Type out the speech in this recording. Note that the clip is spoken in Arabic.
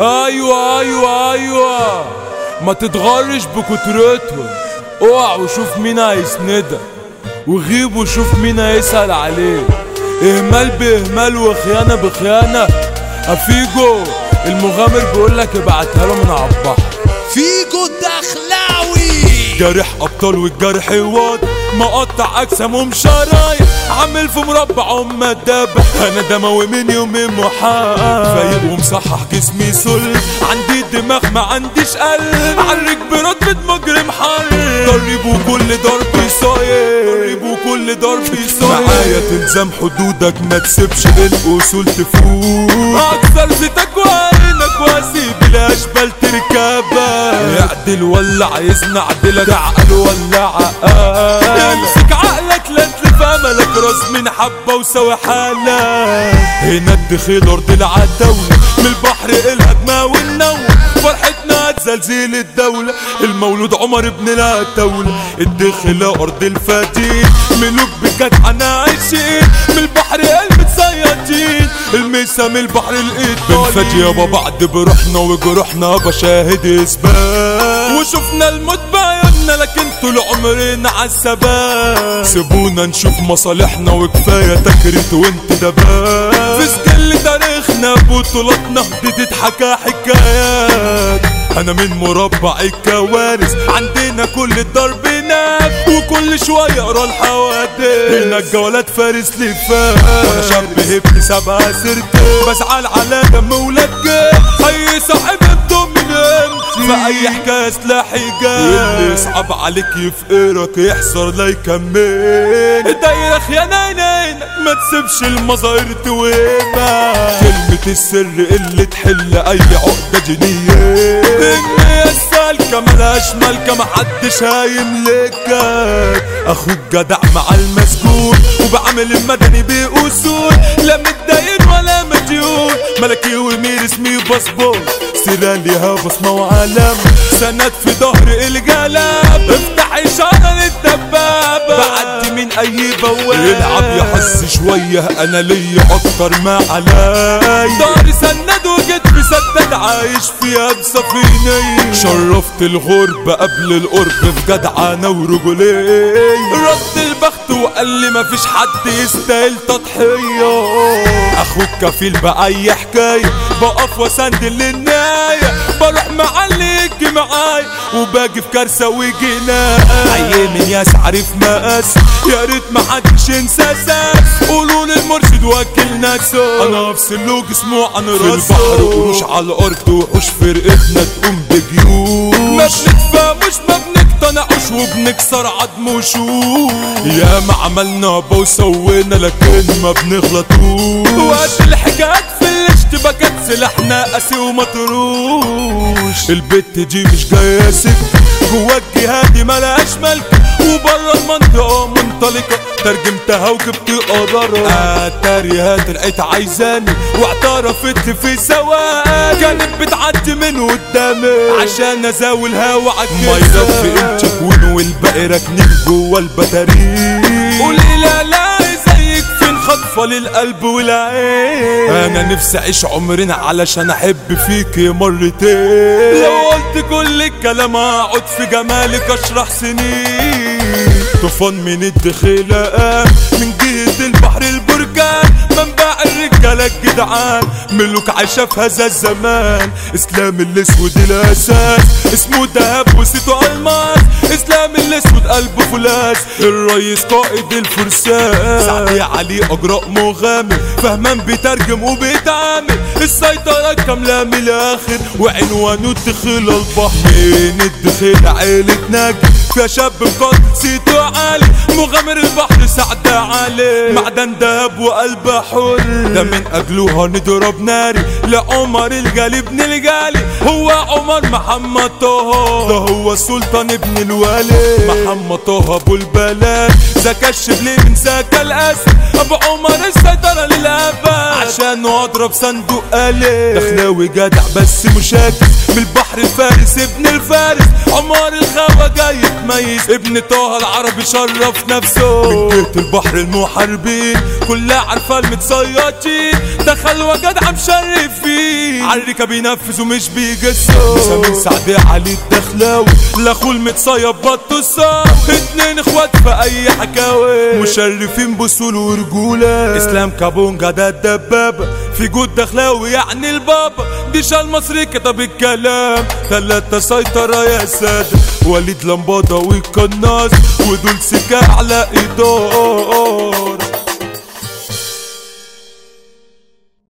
أيوه أيوه أيوه. ما تتغرش بكترتهم اوعى وشوف مين هيسندك. وغيب وشوف مين هيسأل عليك. اهمال باهمال وخيانة بخيانة. افيجو المغامر بيقولك ابعتها له من على البحر. فيجو الدخلاوي. جارح أبطال والجرح واد مقطع اجسامهم شرايح عامل في مربع ام الدب أنا دموي من يومين محال. فايق ومصحح جسمي سل. عندي دماغ ما عنديش قلب عرج برتبة مجرم حر ضرب وكل ضرب صاير. وكل ضرب معايا تلزم حدودك ما تسيبش الأصول تفوت. اكسر زيتك وعينك واسيب الاشبال تركبك اعدل ولا عايزني اعدلك عقل ولا عقل امسك عقلك لا تلف املك راس من حبة وسوي حالك هنا الدخيل أرض العتاوله من البحر الهجمه والنوم. فرحتنا زلزال الدولة المولود عمر ابن العتاولة الدخل أرض الفتيل ملوك بجدعنة عايشين من البحر قلب صيادين الميسة من البحر الإيطالي. بنفدي يابا بعد بروحنا وجروحنا بشاهد إثبات. وشفنا الموت بعيوننا لكن طول عمرنا عالثبات سيبونا نشوف مصالحنا وكفاية تكريت وانت دبات في سجل تاريخنا بطولاتنا دي تتحكى حكايات. أنا من مربع الكوارث عندنا كل الضرب ناب وكل شوية اقرا الحوادث. هنا الجولات فارس لفات وأنا شاب هبت سبعة سرت بزعل على دم ولاد جه أي صاحب ابدو في أي حكاية سلاحي جاي اللي يصعب عليك يفقرك يحصر لا يكمل. دايرة خيانة ما تسيبش المظاهر تويبها كلمة السر اللي تحل أي عقدة جنية. السالكة ملهاش مالكة محدش هيملكك أخوك جدع مع المسجون وبعمل المدني بأصول. لا متدين ولا مديون ملكي ومير اسمي باسبور. سيرة ليها بصمة وعلم. سند في ظهر الجلاب افتح إشارة للدبابة. بعدي من أي بواب. يلعب يحس شوية أنا ليا أكتر ما علي. داري سند وجيت مسدد عايش فيها بسفيني شرفت الغربة قبل القرب في جدعنة ورجولية رد البخت وقال لي مفيش حد يستاهل تضحية. أخوك كفيل بأي حكاية بقف وسند للنهاية بروح مع اللي يجي معاي وباجي في كارثة وجناية عيي من ياس عارف مقاس يا ريت محدش ينسى أساس قولوا للمرشد وكيل ناسه. أنا افصل له جسمه عن راسه. في البحر قروش على الأرض وحوش فرقتنا تقوم بجيوش. ما بنتفهموش ما بنقتنعوش وبنكسر عظم وشوش يا ما عملنا با وسوينا لكن ما بنغلطوش. وقت الحكايات سلاحنا قاسي ومطروش البت دي مش جاية سكه جوا الجهادي ملهاش ملك. وبره المنطقة منطلقة. ترجمتها وجبت قرارها اتاريها طلعت عايزاني. واعترفت في سواق كانت بتعدي من قدامي. عشان أزاول هوا عالكتاب ما يلف انت والباقي راكنين جوا البطاريق قولي لا لا فين خطفة للقلب والعين. أنا نفسي أعيش عمرنا علشان أحب فيك مرتين. لو قلت كل الكلام هقعد في جمالك أشرح سنين. طوفان من الدخيلة من جهة البحر البركان منبع الرجالة الجدعان ملوك عايشة في هذا الزمان. إسلام الأسود الأساس اسمه دهب وسيته ألماس. إسلام الاسود قلبه فولاذ الرئيس قائد الفرسان. سعدي علي أجراء مغامر فهمان بيترجم وبيتعامل. السيطرة كاملة من الآخر وعنوانه الدخيل البحر. من الدخيل عيلة ناجي. فيها شاب بقد سيته عالي مغامر البحر سعد عليه معدن دهب وقلب حر ده من اجله هنضرب ناري لعمر الجالي ابن الجالي. هو عمر محمد طه ده هو السلطان ابن الوالي محمد طه أبو البلاد زكى الشبلي من زكى الأسد. أبو عمر السيطرة للأبد. عشان اضرب صندوق آلي. دخلاوي جدع بس مشاكس. من البحر الفارس ابن الفارس. عمار الخوا يتميز ابن طه العربي شرف نفسه. من جهة البحر المحاربين كلها عارفة المتصيطين. دخل وجدع مشرف فيه عالركة بينفذ ومش بيجسوا سامي سعد علي الدخلاوي لأخوه المتصيب بطه الصاوي اتنين إخوات في أي حكاوي. مشرفين بصول ورجولة. إسلام كابونجا ده الدبابة. في جود دخلاوي يعني البابا ديش المصري كتب الكلام. تلاتة سيطرة يا سادة. وليد لمبادة والقناص ودول سكة على إدارة